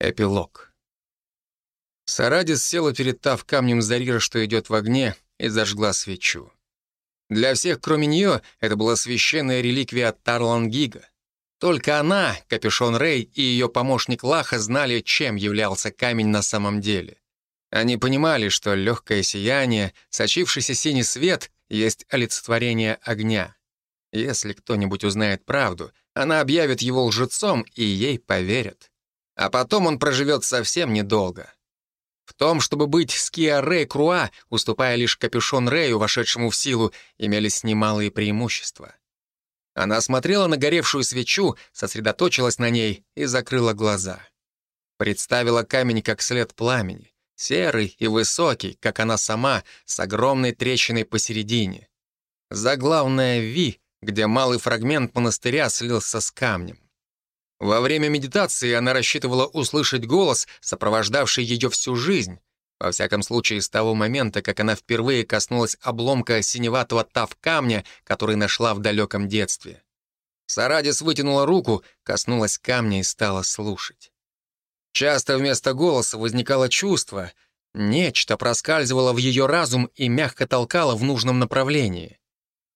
Эпилог. Сарадис села перед тав камнем Зарира, что идет в огне, и зажгла свечу. Для всех, кроме нее, это была священная реликвия Тарлангига. Только она, Капюшон Рэй и ее помощник Лаха знали, чем являлся камень на самом деле. Они понимали, что легкое сияние, сочившийся синий свет есть олицетворение огня. Если кто-нибудь узнает правду, она объявит его лжецом, и ей поверят. А потом он проживет совсем недолго. В том, чтобы быть с Рэй Круа, уступая лишь капюшон Рэю, вошедшему в силу, имелись немалые преимущества. Она смотрела на горевшую свечу, сосредоточилась на ней и закрыла глаза. Представила камень как след пламени, серый и высокий, как она сама, с огромной трещиной посередине. Заглавная «Ви», где малый фрагмент монастыря слился с камнем. Во время медитации она рассчитывала услышать голос, сопровождавший ее всю жизнь, во всяком случае, с того момента, как она впервые коснулась обломка синеватого тав камня, который нашла в далеком детстве. Сарадис вытянула руку, коснулась камня и стала слушать. Часто вместо голоса возникало чувство, нечто проскальзывало в ее разум и мягко толкало в нужном направлении.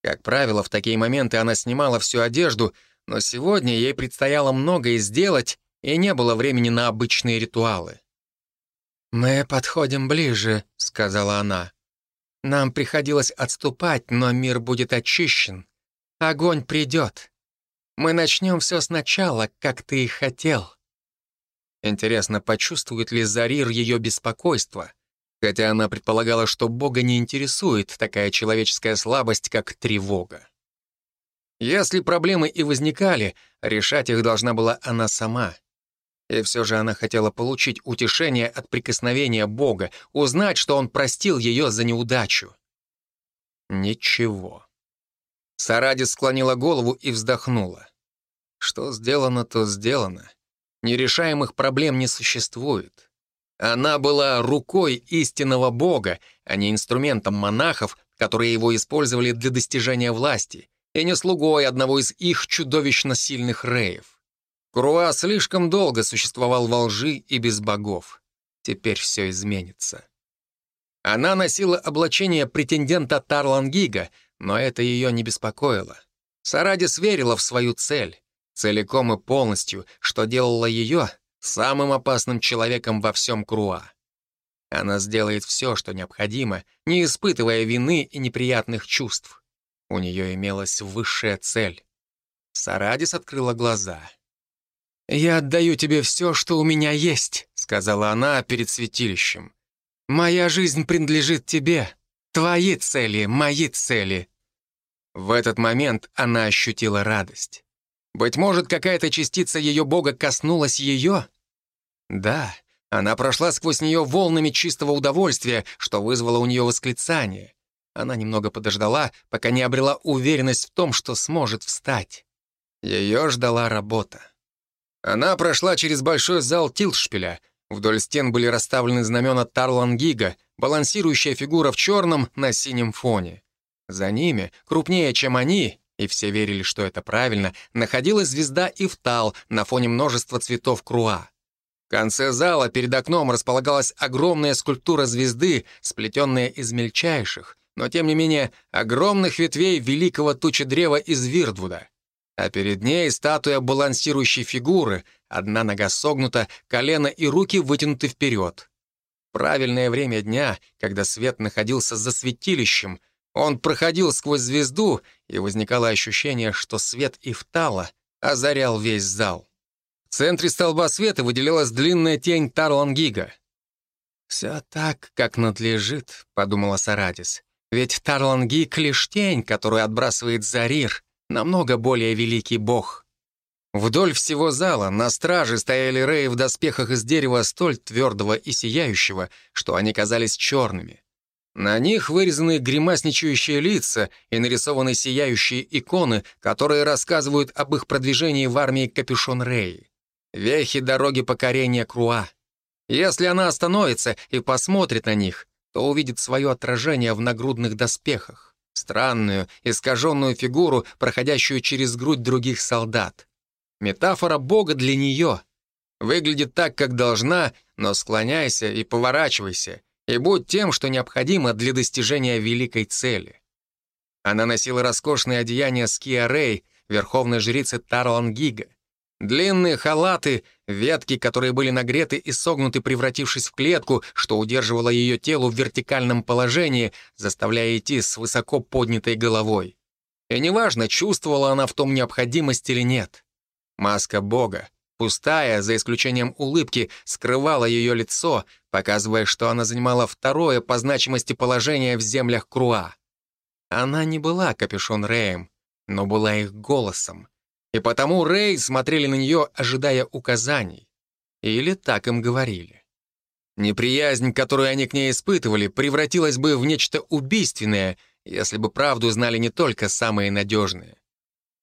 Как правило, в такие моменты она снимала всю одежду — но сегодня ей предстояло многое сделать, и не было времени на обычные ритуалы. «Мы подходим ближе», — сказала она. «Нам приходилось отступать, но мир будет очищен. Огонь придет. Мы начнем все сначала, как ты и хотел». Интересно, почувствует ли Зарир ее беспокойство, хотя она предполагала, что Бога не интересует такая человеческая слабость, как тревога. Если проблемы и возникали, решать их должна была она сама. И все же она хотела получить утешение от прикосновения Бога, узнать, что Он простил ее за неудачу. Ничего. Саради склонила голову и вздохнула. Что сделано, то сделано. Нерешаемых проблем не существует. Она была рукой истинного Бога, а не инструментом монахов, которые его использовали для достижения власти, и не слугой одного из их чудовищно сильных реев. Круа слишком долго существовал во лжи и без богов. Теперь все изменится. Она носила облачение претендента Тарлангига, но это ее не беспокоило. Сарадис верила в свою цель, целиком и полностью, что делало ее самым опасным человеком во всем Круа. Она сделает все, что необходимо, не испытывая вины и неприятных чувств. У нее имелась высшая цель. Сарадис открыла глаза. «Я отдаю тебе все, что у меня есть», — сказала она перед святилищем. «Моя жизнь принадлежит тебе. Твои цели — мои цели». В этот момент она ощутила радость. Быть может, какая-то частица ее бога коснулась ее? Да, она прошла сквозь нее волнами чистого удовольствия, что вызвало у нее восклицание. Она немного подождала, пока не обрела уверенность в том, что сможет встать. Ее ждала работа. Она прошла через большой зал Тилшпиля. Вдоль стен были расставлены знамена Тарлангига, балансирующая фигура в черном на синем фоне. За ними, крупнее, чем они, и все верили, что это правильно, находилась звезда Ифтал на фоне множества цветов круа. В конце зала перед окном располагалась огромная скульптура звезды, сплетенная из мельчайших, но тем не менее огромных ветвей великого тучедрева из Вирдвуда. А перед ней статуя балансирующей фигуры, одна нога согнута, колено и руки вытянуты вперед. Правильное время дня, когда свет находился за святилищем, он проходил сквозь звезду, и возникало ощущение, что свет Ифтала озарял весь зал. В центре столба света выделялась длинная тень Тарлангига. «Все так, как надлежит», — подумала Сарадис. Ведь Тарланги — лишь тень, которую отбрасывает Зарир, намного более великий бог. Вдоль всего зала на страже стояли Реи в доспехах из дерева столь твердого и сияющего, что они казались черными. На них вырезаны гримасничающие лица и нарисованы сияющие иконы, которые рассказывают об их продвижении в армии Капюшон Реи. Вехи дороги покорения Круа. Если она остановится и посмотрит на них, то увидит свое отражение в нагрудных доспехах, странную, искаженную фигуру, проходящую через грудь других солдат. Метафора Бога для нее. Выглядит так, как должна, но склоняйся и поворачивайся, и будь тем, что необходимо для достижения великой цели. Она носила роскошные одеяния Скиарей, верховной жрицы Тарлангига. Длинные халаты, ветки, которые были нагреты и согнуты, превратившись в клетку, что удерживало ее тело в вертикальном положении, заставляя идти с высоко поднятой головой. И неважно, чувствовала она в том необходимость или нет. Маска Бога, пустая, за исключением улыбки, скрывала ее лицо, показывая, что она занимала второе по значимости положение в землях Круа. Она не была капюшон Рэем, но была их голосом. И потому Рэй смотрели на нее, ожидая указаний. Или так им говорили. Неприязнь, которую они к ней испытывали, превратилась бы в нечто убийственное, если бы правду знали не только самые надежные.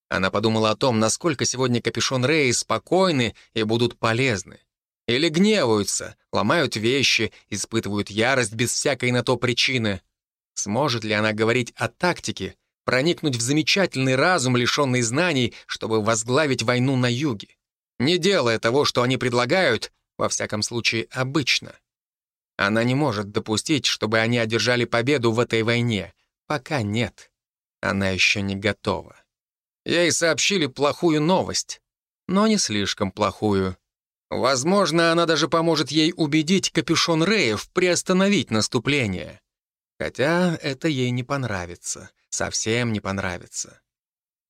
Она подумала о том, насколько сегодня капюшон Рэй спокойны и будут полезны. Или гневаются, ломают вещи, испытывают ярость без всякой на то причины. Сможет ли она говорить о тактике, проникнуть в замечательный разум, лишенный знаний, чтобы возглавить войну на юге? Не делая того, что они предлагают, во всяком случае, обычно. Она не может допустить, чтобы они одержали победу в этой войне. Пока нет. Она еще не готова. Ей сообщили плохую новость, но не слишком плохую. Возможно, она даже поможет ей убедить капюшон Реев приостановить наступление. Хотя это ей не понравится. Совсем не понравится.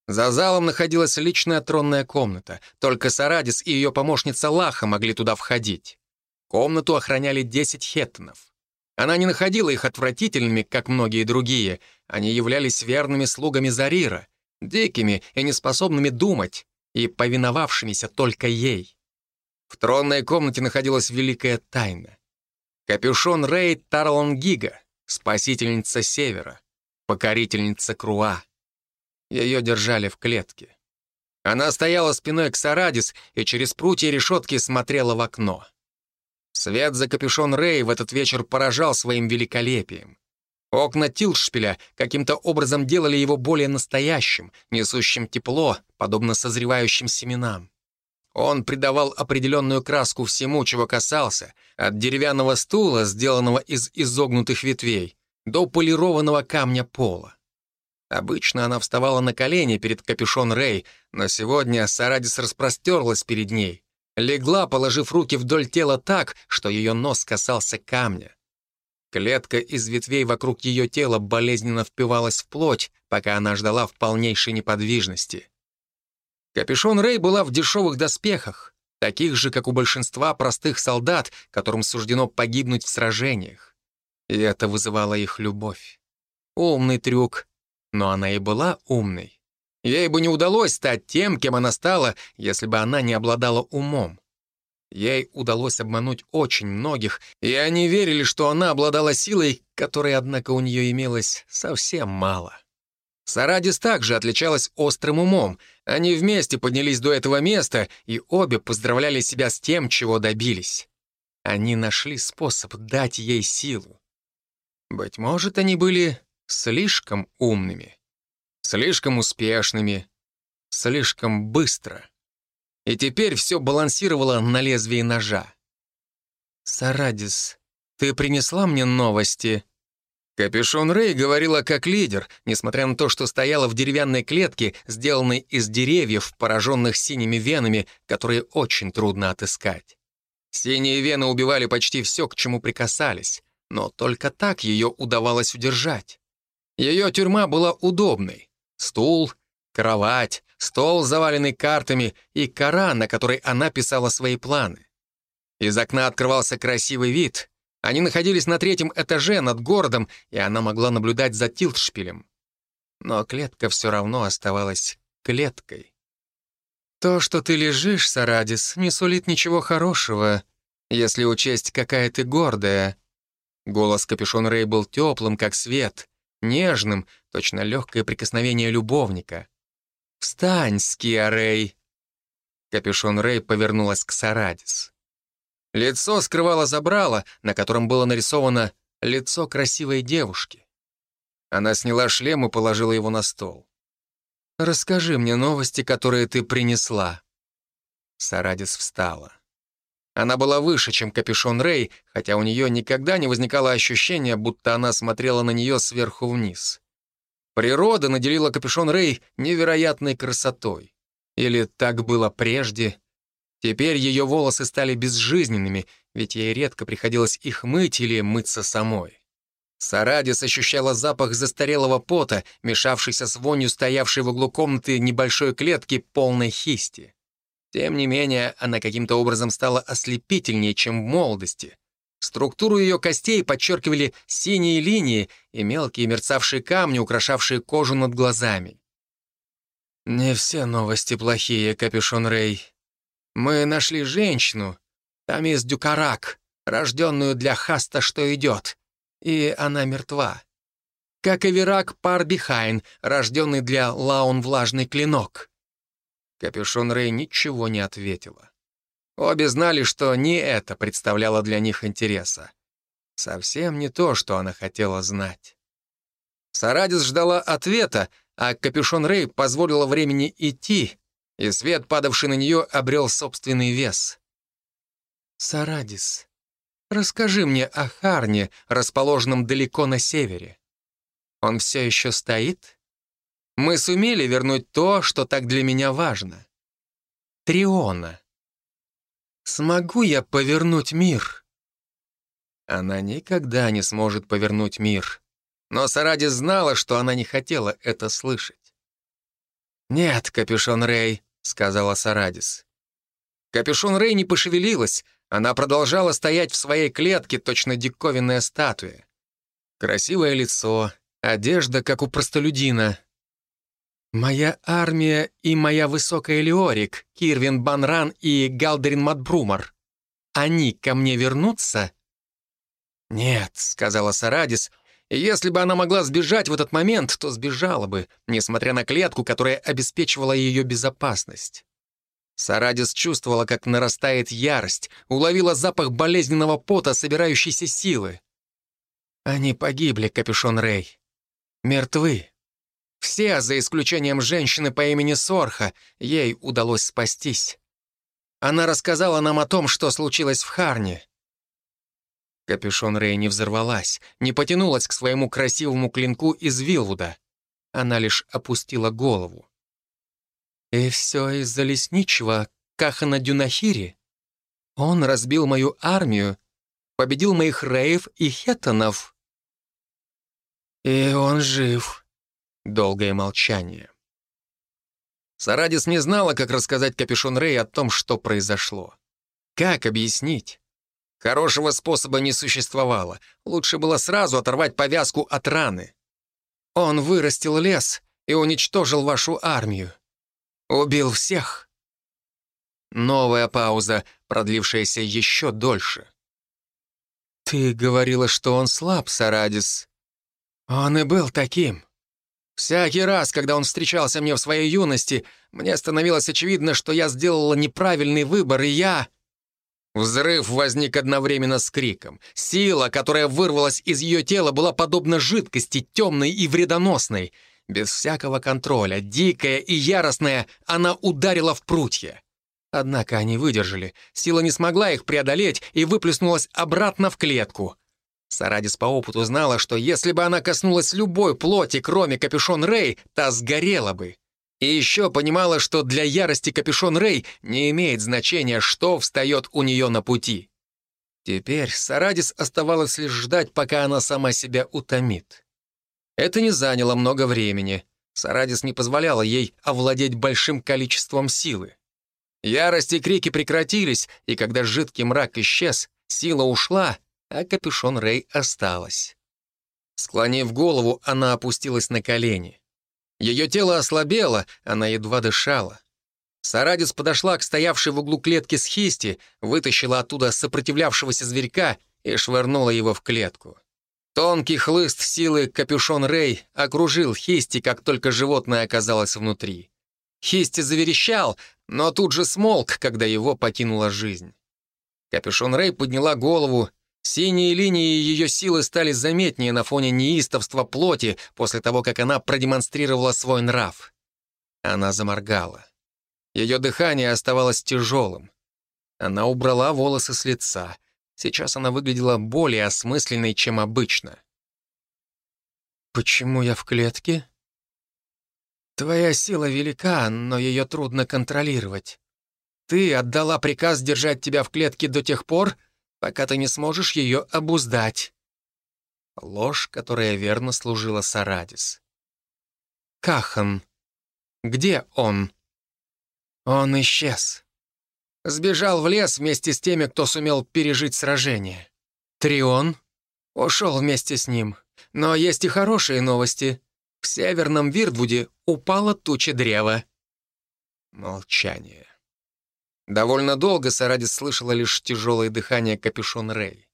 За залом находилась личная тронная комната. Только Сарадис и ее помощница Лаха могли туда входить. Комнату охраняли 10 хеттонов. Она не находила их отвратительными, как многие другие. Они являлись верными слугами Зарира, дикими и неспособными думать, и повиновавшимися только ей. В тронной комнате находилась великая тайна. Капюшон Рейд Тарлангига, спасительница Севера, покорительница Круа. Ее держали в клетке. Она стояла спиной к Сарадис и через прутья решетки смотрела в окно. Свет за капюшон Рэй в этот вечер поражал своим великолепием. Окна Тилшпиля каким-то образом делали его более настоящим, несущим тепло, подобно созревающим семенам. Он придавал определенную краску всему, чего касался, от деревянного стула, сделанного из изогнутых ветвей, до полированного камня пола. Обычно она вставала на колени перед капюшон Рэй, но сегодня Сарадис распростерлась перед ней, легла, положив руки вдоль тела так, что ее нос касался камня. Клетка из ветвей вокруг ее тела болезненно впивалась в плоть, пока она ждала в полнейшей неподвижности. Капюшон Рэй была в дешевых доспехах, таких же, как у большинства простых солдат, которым суждено погибнуть в сражениях. И это вызывало их любовь. Умный трюк, но она и была умной. Ей бы не удалось стать тем, кем она стала, если бы она не обладала умом. Ей удалось обмануть очень многих, и они верили, что она обладала силой, которой, однако, у нее имелось совсем мало. Сарадис также отличалась острым умом. Они вместе поднялись до этого места, и обе поздравляли себя с тем, чего добились. Они нашли способ дать ей силу. Быть может, они были слишком умными, слишком успешными, слишком быстро. И теперь все балансировало на лезвии ножа. «Сарадис, ты принесла мне новости?» Капюшон Рэй говорила как лидер, несмотря на то, что стояла в деревянной клетке, сделанной из деревьев, пораженных синими венами, которые очень трудно отыскать. Синие вены убивали почти все, к чему прикасались, но только так ее удавалось удержать. Ее тюрьма была удобной. Стул, кровать, стол, заваленный картами, и кора, на которой она писала свои планы. Из окна открывался красивый вид, они находились на третьем этаже над городом, и она могла наблюдать за Тилтшпилем. Но клетка все равно оставалась клеткой. «То, что ты лежишь, Сарадис, не сулит ничего хорошего, если учесть, какая ты гордая». Голос капюшон Рэй был теплым, как свет, нежным, точно легкое прикосновение любовника. «Встань, Скиа Рэй!» Капюшон Рэй повернулась к Сарадис. Лицо скрывало забрало, на котором было нарисовано лицо красивой девушки. Она сняла шлем и положила его на стол. «Расскажи мне новости, которые ты принесла». Сарадис встала. Она была выше, чем капюшон Рэй, хотя у нее никогда не возникало ощущения, будто она смотрела на нее сверху вниз. Природа наделила капюшон Рэй невероятной красотой. Или так было прежде. Теперь ее волосы стали безжизненными, ведь ей редко приходилось их мыть или мыться самой. Сарадис ощущала запах застарелого пота, мешавшийся с вонью стоявшей в углу комнаты небольшой клетки, полной хисти. Тем не менее, она каким-то образом стала ослепительнее, чем в молодости. Структуру ее костей подчеркивали синие линии и мелкие мерцавшие камни, украшавшие кожу над глазами. «Не все новости плохие, Капюшон Рэй. Мы нашли женщину, Тамис Дюкарак, рожденную для Хаста, что идет, и она мертва. Как и Верак Парбихайн, рожденный для Лаун Влажный Клинок». Капюшон Рэй ничего не ответила. Обе знали, что не это представляло для них интереса. Совсем не то, что она хотела знать. Сарадис ждала ответа, а Капюшон Рэй позволила времени идти, и свет, падавший на нее, обрел собственный вес. «Сарадис, расскажи мне о Харне, расположенном далеко на севере. Он все еще стоит? Мы сумели вернуть то, что так для меня важно. Триона. Смогу я повернуть мир?» Она никогда не сможет повернуть мир. Но Саради знала, что она не хотела это слышать. «Нет, Капюшон Рэй», — сказала Сарадис. Капюшон Рэй не пошевелилась, она продолжала стоять в своей клетке, точно диковинная статуя. Красивое лицо, одежда, как у простолюдина. «Моя армия и моя высокая Леорик, Кирвин Банран и Галдерин Матбрумар. Они ко мне вернутся?» «Нет», — сказала Сарадис, — «если бы она могла сбежать в этот момент, то сбежала бы, несмотря на клетку, которая обеспечивала ее безопасность». Сарадис чувствовала, как нарастает ярость, уловила запах болезненного пота, собирающейся силы. «Они погибли, Капюшон Рэй. Мертвы. Все, за исключением женщины по имени Сорха, ей удалось спастись. Она рассказала нам о том, что случилось в Харне. Капюшон Рэй не взорвалась, не потянулась к своему красивому клинку из Вилвуда. Она лишь опустила голову. «И все из-за лесничего Кахана Дюнахири? Он разбил мою армию, победил моих Рейв и Хеттонов. И он жив», Долгое молчание. Сарадис не знала, как рассказать Капюшон Рэй о том, что произошло. Как объяснить? Хорошего способа не существовало. Лучше было сразу оторвать повязку от раны. Он вырастил лес и уничтожил вашу армию. Убил всех. Новая пауза, продлившаяся еще дольше. «Ты говорила, что он слаб, Сарадис. Он и был таким. Всякий раз, когда он встречался мне в своей юности, мне становилось очевидно, что я сделала неправильный выбор, и я... Взрыв возник одновременно с криком. Сила, которая вырвалась из ее тела, была подобна жидкости, темной и вредоносной. Без всякого контроля, дикая и яростная, она ударила в прутья. Однако они выдержали. Сила не смогла их преодолеть и выплеснулась обратно в клетку. Сарадис по опыту знала, что если бы она коснулась любой плоти, кроме капюшон Рэй, та сгорела бы. И еще понимала, что для ярости капюшон Рэй не имеет значения, что встает у нее на пути. Теперь Сарадис оставалось лишь ждать, пока она сама себя утомит. Это не заняло много времени. Сарадис не позволяла ей овладеть большим количеством силы. Ярость и крики прекратились, и когда жидкий мрак исчез, сила ушла — а капюшон Рэй осталась. Склонив голову, она опустилась на колени. Ее тело ослабело, она едва дышала. Сарадис подошла к стоявшей в углу клетки с хисти, вытащила оттуда сопротивлявшегося зверька и швырнула его в клетку. Тонкий хлыст силы капюшон Рэй окружил Хисти, как только животное оказалось внутри. Хисти заверещал, но тут же смолк, когда его покинула жизнь. Капюшон Рэй подняла голову Синие линии ее силы стали заметнее на фоне неистовства плоти после того, как она продемонстрировала свой нрав. Она заморгала. Ее дыхание оставалось тяжелым. Она убрала волосы с лица. Сейчас она выглядела более осмысленной, чем обычно. «Почему я в клетке?» «Твоя сила велика, но ее трудно контролировать. Ты отдала приказ держать тебя в клетке до тех пор, пока ты не сможешь ее обуздать». Ложь, которая верно служила Сарадис. «Кахан. Где он?» «Он исчез. Сбежал в лес вместе с теми, кто сумел пережить сражение. Трион ушел вместе с ним. Но есть и хорошие новости. В северном Вирдвуде упала туча древа. Молчание. Довольно долго Сарадис слышала лишь тяжелое дыхание капюшон Рэй.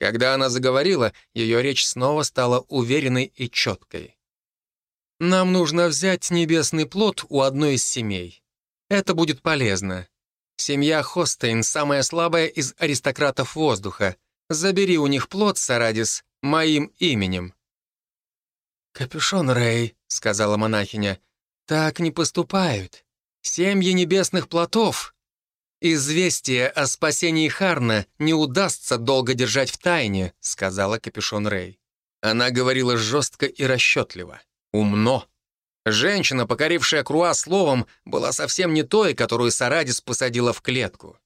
Когда она заговорила, ее речь снова стала уверенной и четкой. «Нам нужно взять небесный плод у одной из семей. Это будет полезно. Семья Хостейн самая слабая из аристократов воздуха. Забери у них плод, Сарадис, моим именем». «Капюшон Рэй», — сказала монахиня, — «так не поступают. Семьи небесных плотов». «Известие о спасении Харна не удастся долго держать в тайне», — сказала Капюшон Рэй. Она говорила жестко и расчетливо, умно. Женщина, покорившая Круа словом, была совсем не той, которую Сарадис посадила в клетку.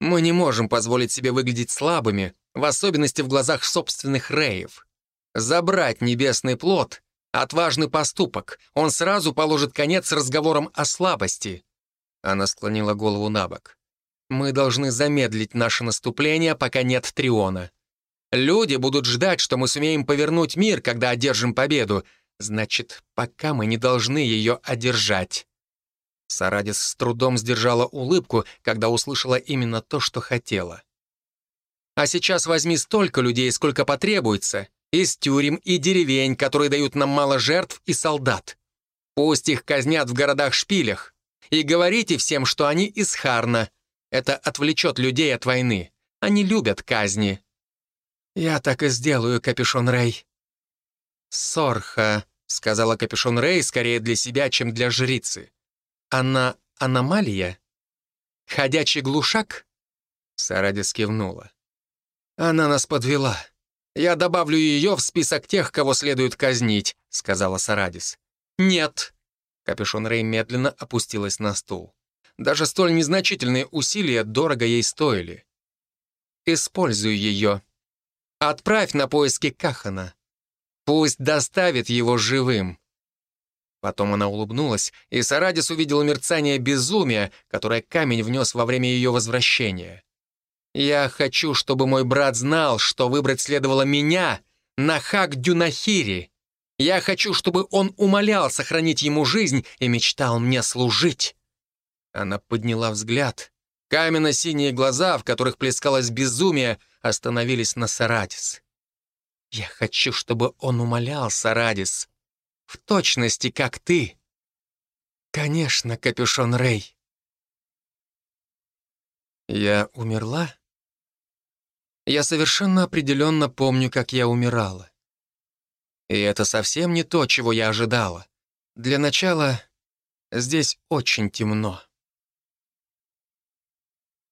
Мы не можем позволить себе выглядеть слабыми, в особенности в глазах собственных Реев. Забрать небесный плод — отважный поступок. Он сразу положит конец разговорам о слабости. Она склонила голову на бок. Мы должны замедлить наше наступление, пока нет Триона. Люди будут ждать, что мы сумеем повернуть мир, когда одержим победу, Значит, пока мы не должны ее одержать. Сарадис с трудом сдержала улыбку, когда услышала именно то, что хотела. А сейчас возьми столько людей, сколько потребуется, из тюрем и деревень, которые дают нам мало жертв и солдат. Пусть их казнят в городах-шпилях. И говорите всем, что они из Харна. Это отвлечет людей от войны. Они любят казни. Я так и сделаю, Капюшон Рэй. «Сорха», — сказала Капюшон Рэй скорее для себя, чем для жрицы. «Она аномалия? Ходячий глушак?» Сарадис кивнула. «Она нас подвела. Я добавлю ее в список тех, кого следует казнить», — сказала Сарадис. «Нет». Капюшон Рэй медленно опустилась на стул. Даже столь незначительные усилия дорого ей стоили. «Используй ее. Отправь на поиски Кахана. Пусть доставит его живым. Потом она улыбнулась, и Сарадис увидел мерцание безумия, которое камень внес во время ее возвращения. «Я хочу, чтобы мой брат знал, что выбрать следовало меня, Нахак Дюнахири. Я хочу, чтобы он умолял сохранить ему жизнь и мечтал мне служить». Она подняла взгляд. Каменно-синие глаза, в которых плескалось безумие, остановились на Сарадис. Я хочу, чтобы он умолял, Сарадис. В точности, как ты. Конечно, Капюшон Рэй. Я умерла? Я совершенно определенно помню, как я умирала. И это совсем не то, чего я ожидала. Для начала здесь очень темно.